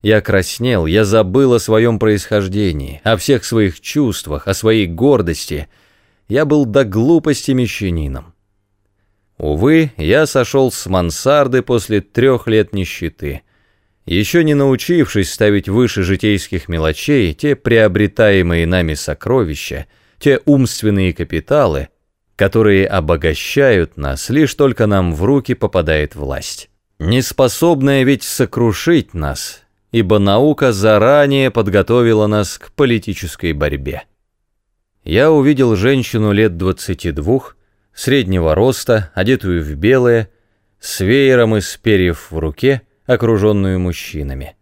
Я краснел, я забыл о своем происхождении, о всех своих чувствах, о своей гордости. Я был до глупости мещанином. Увы, я сошел с мансарды после трех лет нищеты, еще не научившись ставить выше житейских мелочей те приобретаемые нами сокровища, те умственные капиталы, которые обогащают нас, лишь только нам в руки попадает власть. Неспособная ведь сокрушить нас — ибо наука заранее подготовила нас к политической борьбе. Я увидел женщину лет двадцати двух, среднего роста, одетую в белое, с веером из перьев в руке, окруженную мужчинами.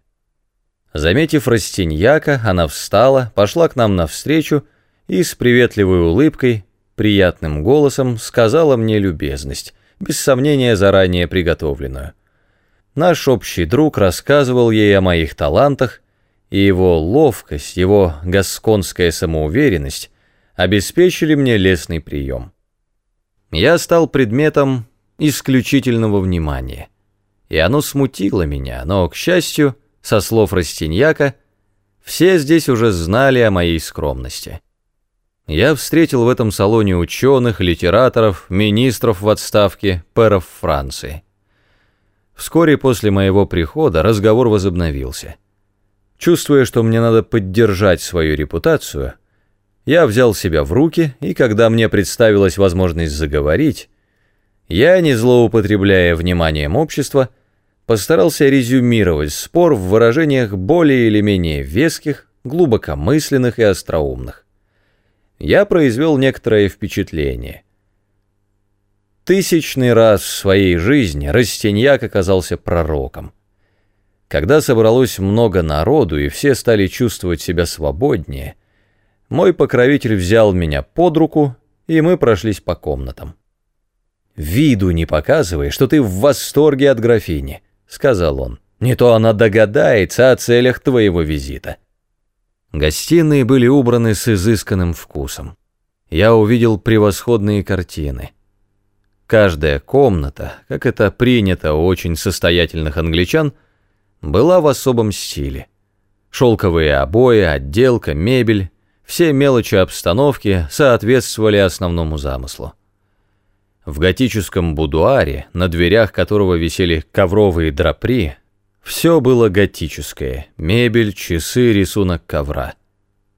Заметив Растиньяка, она встала, пошла к нам навстречу и с приветливой улыбкой, приятным голосом сказала мне любезность, без сомнения заранее приготовленную — Наш общий друг рассказывал ей о моих талантах, и его ловкость, его гасконская самоуверенность обеспечили мне лестный прием. Я стал предметом исключительного внимания, и оно смутило меня, но, к счастью, со слов Растиньяка, все здесь уже знали о моей скромности. Я встретил в этом салоне ученых, литераторов, министров в отставке, пэров Франции. Вскоре после моего прихода разговор возобновился. Чувствуя, что мне надо поддержать свою репутацию, я взял себя в руки, и когда мне представилась возможность заговорить, я, не злоупотребляя вниманием общества, постарался резюмировать спор в выражениях более или менее веских, глубокомысленных и остроумных. Я произвел некоторое впечатление, Тысячный раз в своей жизни Растиньяк оказался пророком. Когда собралось много народу и все стали чувствовать себя свободнее, мой покровитель взял меня под руку, и мы прошлись по комнатам. «Виду не показывай, что ты в восторге от графини», — сказал он. «Не то она догадается о целях твоего визита». Гостиные были убраны с изысканным вкусом. Я увидел превосходные картины — Каждая комната, как это принято у очень состоятельных англичан, была в особом стиле. Шелковые обои, отделка, мебель, все мелочи обстановки соответствовали основному замыслу. В готическом будуаре, на дверях которого висели ковровые драпри, все было готическое, мебель, часы, рисунок ковра.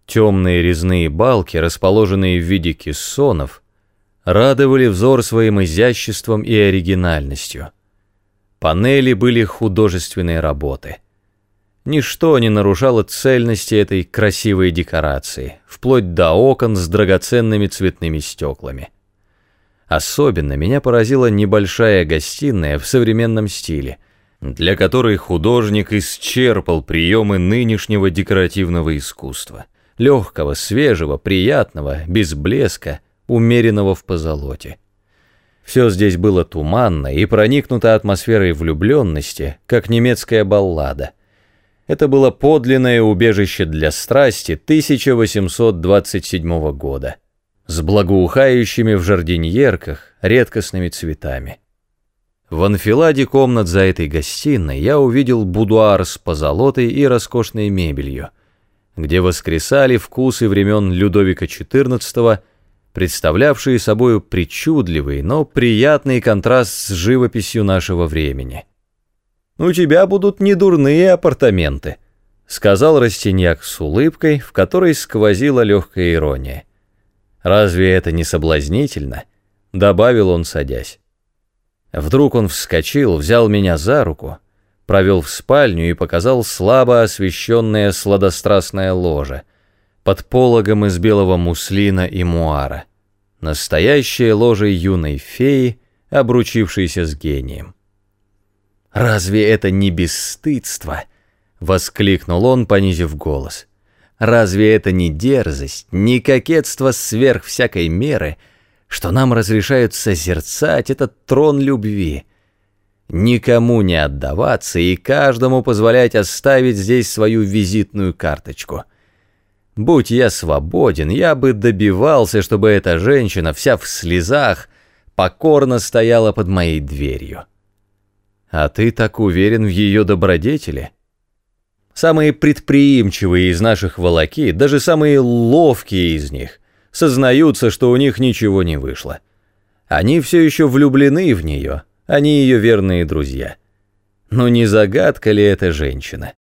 Темные резные балки, расположенные в виде кессонов – радовали взор своим изяществом и оригинальностью. Панели были художественной работы. Ничто не нарушало цельности этой красивой декорации, вплоть до окон с драгоценными цветными стеклами. Особенно меня поразила небольшая гостиная в современном стиле, для которой художник исчерпал приемы нынешнего декоративного искусства, легкого, свежего, приятного, без блеска – умеренного в позолоте. Все здесь было туманно и проникнуто атмосферой влюбленности, как немецкая баллада. Это было подлинное убежище для страсти 1827 года, с благоухающими в жардиньерках редкостными цветами. В анфиладе комнат за этой гостиной я увидел будуар с позолотой и роскошной мебелью, где воскресали вкусы времен Людовика XIV представлявшие собою причудливый, но приятный контраст с живописью нашего времени. «У тебя будут недурные апартаменты», — сказал Растиньяк с улыбкой, в которой сквозила легкая ирония. «Разве это не соблазнительно?» — добавил он, садясь. Вдруг он вскочил, взял меня за руку, провел в спальню и показал слабо освещенное сладострастное ложе — под пологом из белого муслина и муара. Настоящее ложе юной феи, обручившейся с гением. «Разве это не бесстыдство?» — воскликнул он, понизив голос. «Разве это не дерзость, не кокетство сверх всякой меры, что нам разрешают созерцать этот трон любви?» никому не отдаваться и каждому позволять оставить здесь свою визитную карточку — Будь я свободен, я бы добивался, чтобы эта женщина, вся в слезах, покорно стояла под моей дверью. А ты так уверен в ее добродетели? Самые предприимчивые из наших волоки, даже самые ловкие из них, сознаются, что у них ничего не вышло. Они все еще влюблены в нее, они ее верные друзья. Но не загадка ли эта женщина?